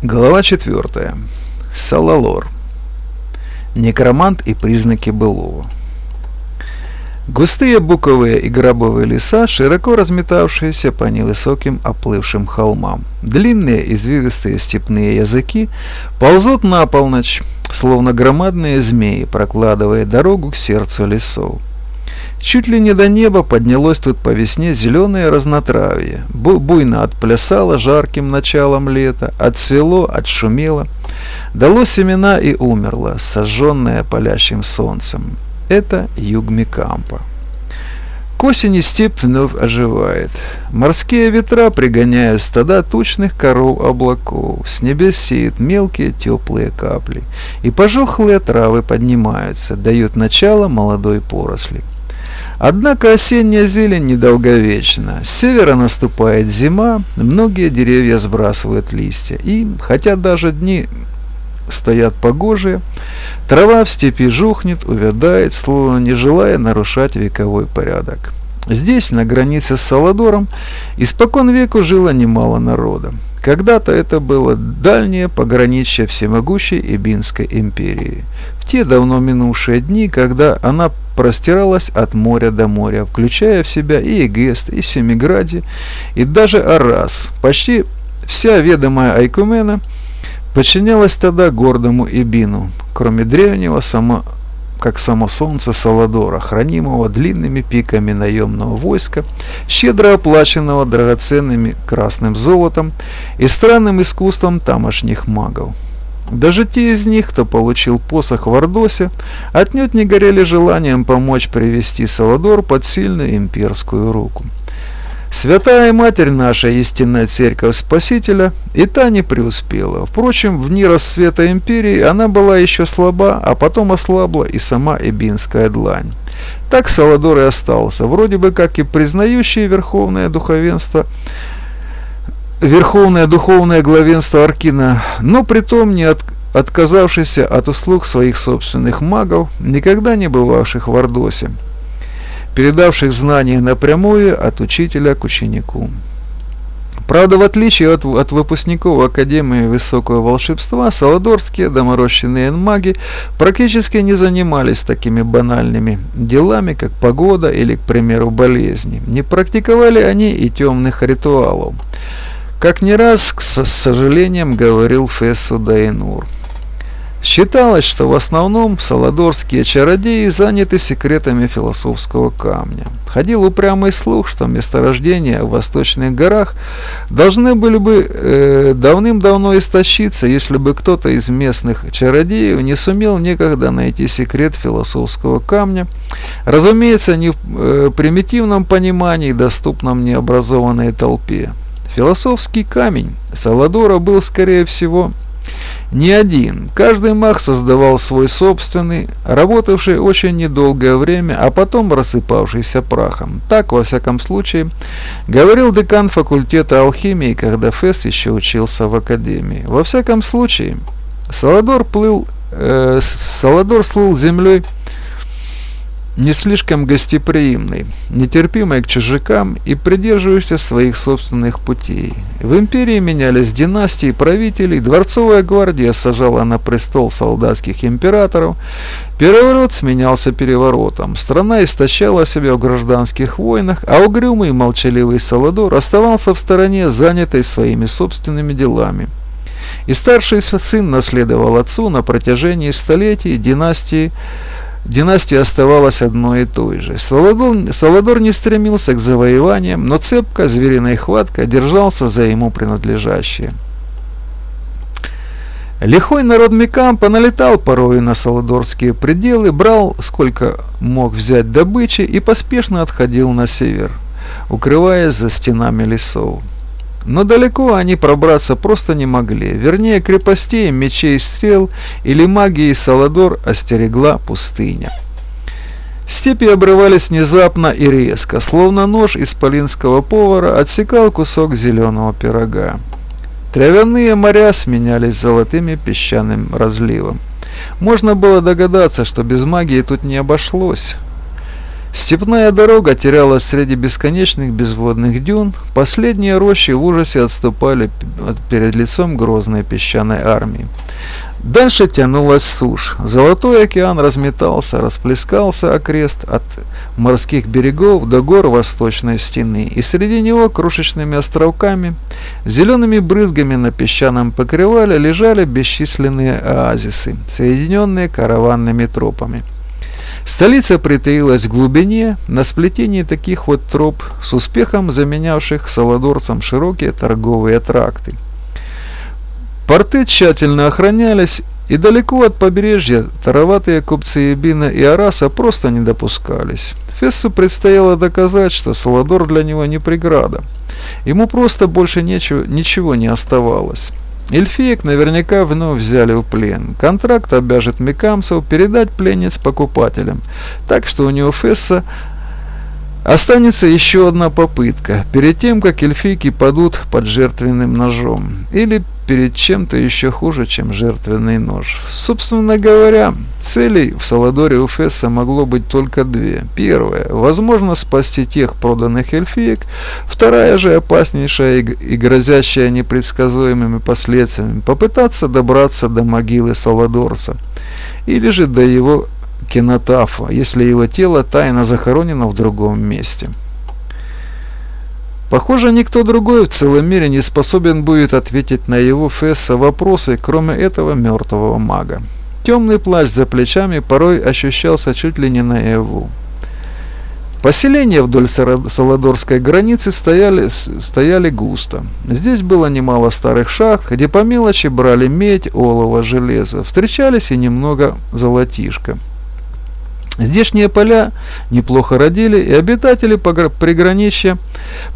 Глава 4. Салалор. Некромант и признаки былого. Густые буковые и гробовые леса, широко разметавшиеся по невысоким оплывшим холмам. Длинные извивистые степные языки ползут на полночь, словно громадные змеи, прокладывая дорогу к сердцу лесов. Чуть ли не до неба поднялось тут по весне зеленое разнотравье. Бу буйно отплясало жарким началом лета, отцвело, отшумело, дало семена и умерло, сожженное палящим солнцем. Это юг Микампа. К осени степь вновь оживает. Морские ветра пригоняют стада тучных коров облаков. С небес сеют мелкие теплые капли. И пожухлые травы поднимаются, дают начало молодой поросли. Однако осенняя зелень недолговечна. С севера наступает зима, многие деревья сбрасывают листья. И, хотя даже дни стоят погожие, трава в степи жухнет, увядает, словно не желая нарушать вековой порядок. Здесь, на границе с Саладором, испокон веку жило немало народа. Когда-то это было дальнее пограничье всемогущей Ибинской империи. В те давно минувшие дни, когда она простиралась от моря до моря, включая в себя и Эгест, и Семигради, и даже Арас. Почти вся ведомая Айкумена подчинялась тогда гордому Ибину, кроме древнего само как само солнце Саладора, хранимого длинными пиками наемного войска, щедро оплаченного драгоценными красным золотом и странным искусством тамошних магов. Даже те из них, кто получил посох в Ордосе, отнюдь не горели желанием помочь привести Саладор под сильную имперскую руку. Святая Матерь наша, истинная Церковь Спасителя, и та не преуспела. Впрочем, в дни расцвета империи она была еще слаба, а потом ослабла и сама Эбинская длань. Так Саладор и остался, вроде бы как и признающий верховное духовенство, верховное духовное главенство Аркина, но притом не от, отказавшийся от услуг своих собственных магов, никогда не бывавших в Ордосе передавших знания напрямую от учителя к ученику. Правда, в отличие от, от выпускников Академии Высокого Волшебства, саладорские доморощенные маги практически не занимались такими банальными делами, как погода или, к примеру, болезни. Не практиковали они и темных ритуалов. Как не раз, с сожалением, говорил Фессу Дайнур. Считалось, что в основном саладорские чародеи заняты секретами философского камня. Ходил упрямый слух, что месторождения в восточных горах должны были бы э, давным-давно истощиться, если бы кто-то из местных чародеев не сумел некогда найти секрет философского камня, разумеется, не в э, примитивном понимании, доступном необразованной толпе. Философский камень Саладора был, скорее всего, не один. Каждый маг создавал свой собственный, работавший очень недолгое время, а потом рассыпавшийся прахом. Так, во всяком случае, говорил декан факультета алхимии, когда Фесс еще учился в академии. Во всяком случае, Саладор плыл, э, Саладор слыл землей не слишком гостеприимный, нетерпимый к чужакам и придерживающийся своих собственных путей. В империи менялись династии правителей, дворцовая гвардия сажала на престол солдатских императоров, переворот сменялся переворотом, страна истощала себя в гражданских войнах, а угрюмый молчаливый Саладор оставался в стороне, занятой своими собственными делами. И старший сын наследовал отцу на протяжении столетий династии Династия оставалась одной и той же. Саладор, Саладор не стремился к завоеваниям, но цепко, звериной хваткой держался за ему принадлежащее. Лихой народ Микампа налетал порою на саладорские пределы, брал сколько мог взять добычи и поспешно отходил на север, укрываясь за стенами лесов. Но далеко они пробраться просто не могли. Вернее, крепостей, мечей, стрел или магии Саладор остерегла пустыня. Степи обрывались внезапно и резко, словно нож исполинского повара отсекал кусок зеленого пирога. Травяные моря сменялись золотыми песчаным разливом. Можно было догадаться, что без магии тут не обошлось. Степная дорога терялась среди бесконечных безводных дюн, последние рощи в ужасе отступали перед лицом грозной песчаной армии. Дальше тянулась сушь. Золотой океан разметался, расплескался окрест от морских берегов до гор восточной стены, и среди него крошечными островками, зелеными брызгами на песчаном покрывале лежали бесчисленные оазисы, соединенные караванными тропами. Столица притаилась в глубине, на сплетении таких вот троп, с успехом заменявших саладорцам широкие торговые тракты. Порты тщательно охранялись, и далеко от побережья тароватые купцы Ебина и Араса просто не допускались. Фессу предстояло доказать, что Саладор для него не преграда. Ему просто больше ничего, ничего не оставалось. Эльфиек наверняка вновь взяли в плен. Контракт обяжет Микамцев передать пленниц покупателям. Так что у него Фесса Останется еще одна попытка, перед тем, как эльфийки падут под жертвенным ножом. Или перед чем-то еще хуже, чем жертвенный нож. Собственно говоря, целей в Саладоре у Фесса могло быть только две. Первая – возможно спасти тех проданных эльфиек. Вторая же опаснейшая и грозящая непредсказуемыми последствиями – попытаться добраться до могилы Саладорца. Или же до его кинотафа, если его тело тайно захоронено в другом месте. Похоже, никто другой в целом мире не способен будет ответить на его Фесса вопросы, кроме этого мертвого мага. Темный плащ за плечами порой ощущался чуть ли не наяву. Поселения вдоль Саладорской границы стояли, стояли густо. Здесь было немало старых шахт, где по мелочи брали медь, олово, железо. Встречались и немного золотишка. Здешние поля неплохо родили, и обитатели приграничья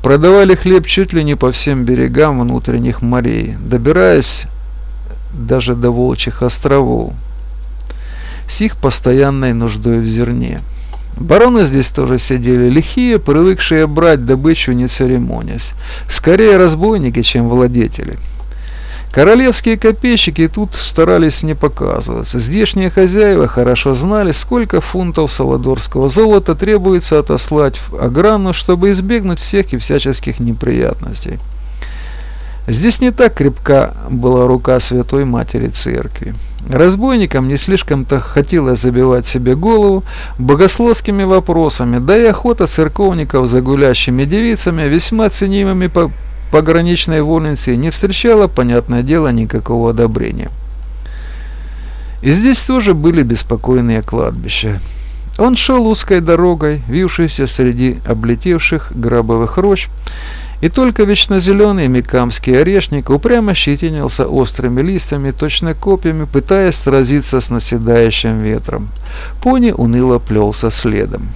продавали хлеб чуть ли не по всем берегам внутренних морей, добираясь даже до Волчьих островов с их постоянной нуждой в зерне. Бароны здесь тоже сидели лихие, привыкшие брать добычу не церемонясь. Скорее разбойники, чем владетели. Королевские копейщики тут старались не показываться. Здешние хозяева хорошо знали, сколько фунтов саладорского золота требуется отослать в Аграну, чтобы избегнуть всех и всяческих неприятностей. Здесь не так крепка была рука Святой Матери Церкви. Разбойникам не слишком-то хотелось забивать себе голову богословскими вопросами, да и охота церковников за гулящими девицами весьма ценимыми по пограничной вольницы не встречала, понятное дело, никакого одобрения. И здесь тоже были беспокойные кладбища. Он шел узкой дорогой, вившейся среди облетевших грабовых рощ, и только вечно зеленый микамский орешник упрямо щетинился острыми листьями, точно копьями, пытаясь сразиться с наседающим ветром. Пони уныло плелся следом.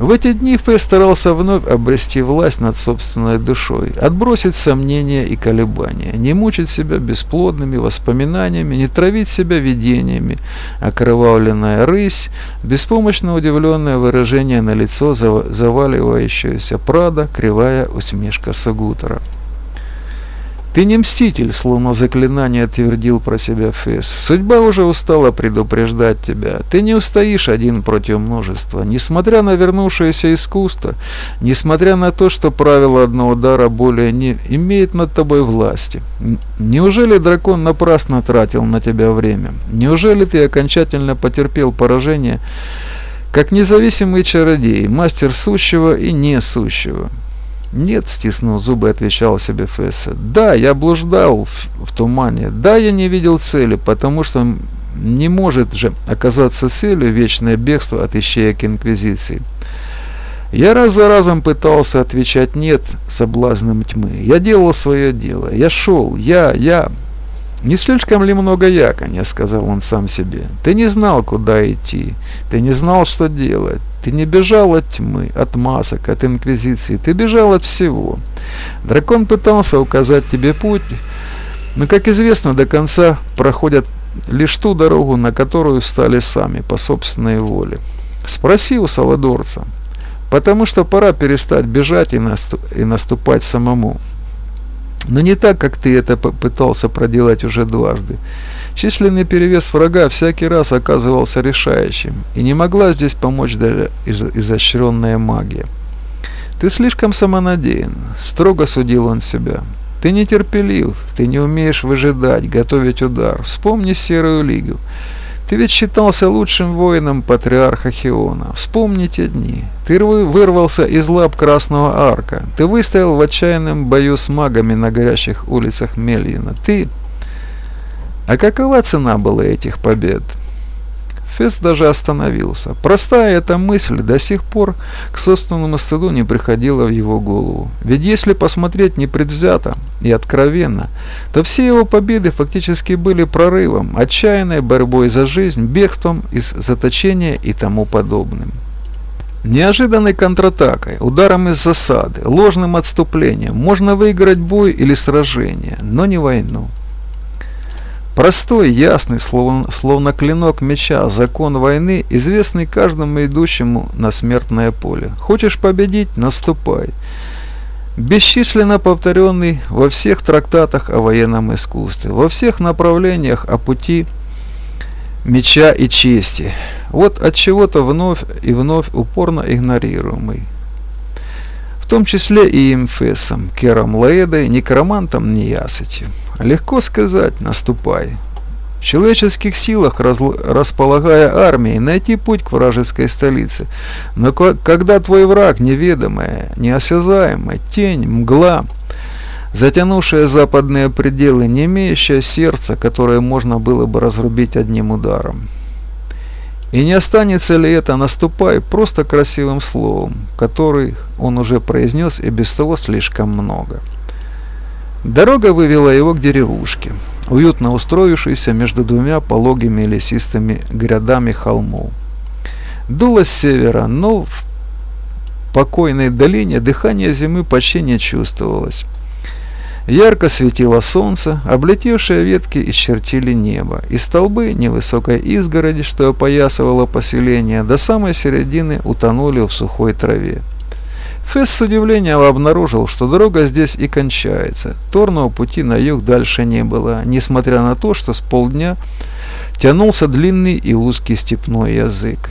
В эти дни Фэй старался вновь обрести власть над собственной душой, отбросить сомнения и колебания, не мучить себя бесплодными воспоминаниями, не травить себя видениями, окровавленная рысь, беспомощно удивленное выражение на лицо заваливающегося Прада, кривая усмешка Сагутера. «Ты не мститель», словно заклинание твердил про себя Фесс. «Судьба уже устала предупреждать тебя. Ты не устоишь один против множества. Несмотря на вернувшееся искусство, несмотря на то, что правило одного удара более не имеет над тобой власти. Неужели дракон напрасно тратил на тебя время? Неужели ты окончательно потерпел поражение, как независимый чародей, мастер сущего и несущего?» «Нет», — стиснул зубы, отвечал себе Фесса. «Да, я блуждал в, в тумане. Да, я не видел цели, потому что не может же оказаться целью вечное бегство от ищеек Инквизиции. Я раз за разом пытался отвечать «нет» соблазнам тьмы. Я делал свое дело. Я шел. Я, я. «Не слишком ли много яконя?» — сказал он сам себе. «Ты не знал, куда идти. Ты не знал, что делать. Ты не бежал от тьмы, от масок, от инквизиции. Ты бежал от всего. Дракон пытался указать тебе путь, но, как известно, до конца проходят лишь ту дорогу, на которую встали сами, по собственной воле. Спроси у Саладорца, потому что пора перестать бежать и, наступ и наступать самому. Но не так, как ты это пытался проделать уже дважды. Численный перевес врага всякий раз оказывался решающим, и не могла здесь помочь даже изощренная магия. «Ты слишком самонадеян», — строго судил он себя. «Ты нетерпелив, ты не умеешь выжидать, готовить удар. Вспомни Серую Лигу. Ты ведь считался лучшим воином патриарха Хиона. Вспомни те дни. Ты вырвался из лап Красного Арка. Ты выстоял в отчаянном бою с магами на горящих улицах Мельина. Ты... А какова цена была этих побед? Фест даже остановился. Простая эта мысль до сих пор к собственному стыду не приходила в его голову. Ведь если посмотреть непредвзято и откровенно, то все его победы фактически были прорывом, отчаянной борьбой за жизнь, бегством из заточения и тому подобным. Неожиданной контратакой, ударом из засады, ложным отступлением можно выиграть бой или сражение, но не войну. Простой, ясный, словно, словно клинок меча, закон войны, известный каждому идущему на смертное поле. Хочешь победить – наступай. Бесчисленно повторенный во всех трактатах о военном искусстве, во всех направлениях о пути меча и чести. Вот от чего-то вновь и вновь упорно игнорируемый. В том числе и Имфесом, Кером Лаэдой, некромантом Ниясычем. Легко сказать «наступай». В человеческих силах, располагая армией, найти путь к вражеской столице. Но когда твой враг неведомая, неосязаемая, тень, мгла, затянувшая западные пределы, не имеющая сердца, которое можно было бы разрубить одним ударом. И не останется ли это «наступай» просто красивым словом, который он уже произнес и без того слишком много. Дорога вывела его к деревушке, уютно устроившейся между двумя пологими лесистыми грядами холмов. Дуло с севера, но в покойной долине дыхание зимы почти не чувствовалось. Ярко светило солнце, облетевшие ветки исчертили небо, и столбы невысокой изгороди, что опоясывало поселение, до самой середины утонули в сухой траве. Фесс с удивлением обнаружил, что дорога здесь и кончается. Торного пути на юг дальше не было, несмотря на то, что с полдня тянулся длинный и узкий степной язык.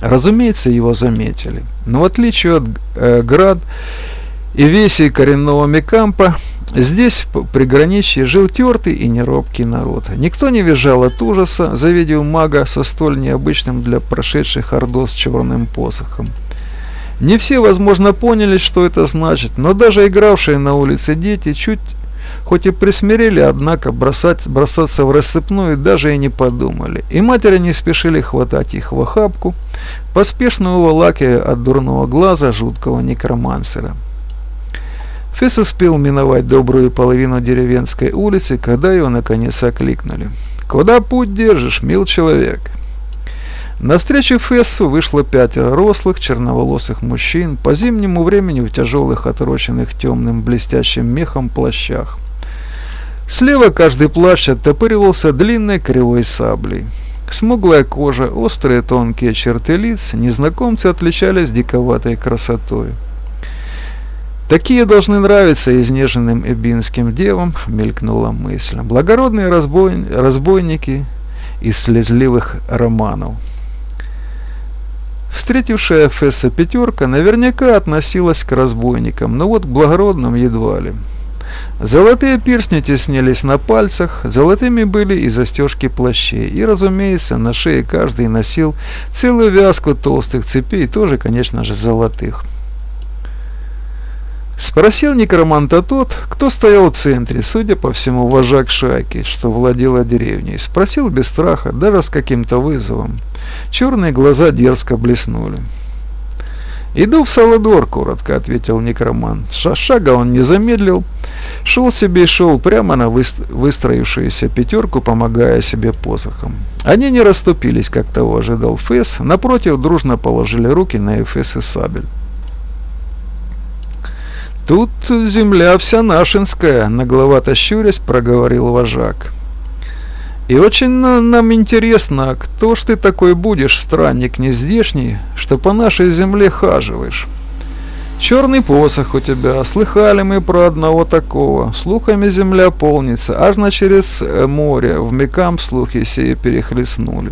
Разумеется, его заметили. Но в отличие от э, Град и веси коренного Мекампа, здесь, в приграничье, жил тертый и неробкий народ. Никто не визжал от ужаса, завидев мага со столь необычным для прошедших ордос черным посохом. Не все, возможно, поняли, что это значит, но даже игравшие на улице дети чуть, хоть и присмирели, однако бросать, бросаться в рассыпную даже и не подумали. И матери не спешили хватать их в охапку, поспешно уволакивая от дурного глаза жуткого некромансера. Фесс успел миновать добрую половину деревенской улицы, когда его наконец окликнули. «Куда путь держишь, мил человек?» Навстречу Фессу вышло пятеро рослых, черноволосых мужчин, по зимнему времени в тяжелых, отороченных темным блестящим мехом плащах. Слева каждый плащ оттопыривался длинной кривой саблей. Смуглая кожа, острые тонкие черты лиц, незнакомцы отличались диковатой красотой. Такие должны нравиться изнеженным эбинским девам, мелькнула мысль. Благородные разбой... разбойники из слезливых романов. Встретившая Фесса пятерка наверняка относилась к разбойникам, но вот к благородным едва ли. Золотые перстни теснились на пальцах, золотыми были и застежки плащей, и, разумеется, на шее каждый носил целую вязку толстых цепей, тоже, конечно же, золотых. Спросил некроманта тот, кто стоял в центре, судя по всему, вожак шайки, что владела деревней. Спросил без страха, даже с каким-то вызовом. Черные глаза дерзко блеснули. «Иду в Саладор», — коротко ответил некроман. Шага он не замедлил. Шел себе и шел прямо на выстроившуюся пятерку, помогая себе посохом. Они не расступились, как того ожидал Фесс. Напротив, дружно положили руки на Эфес и Сабель. «Тут земля вся нашинская», — нагловато щурясь проговорил вожак. И очень нам интересно, кто ж ты такой будешь, странник нездешний, что по нашей земле хаживаешь? Черный посох у тебя, слыхали мы про одного такого. Слухами земля полнится, аж на через э, море, в мекам слухи сеи перехлестнули.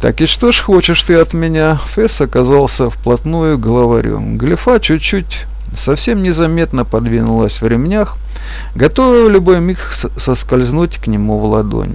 Так и что ж хочешь ты от меня? Фесс оказался вплотную к главарю. Глифа чуть-чуть, совсем незаметно подвинулась в ремнях, готовая в любой миг соскользнуть к нему в ладонь.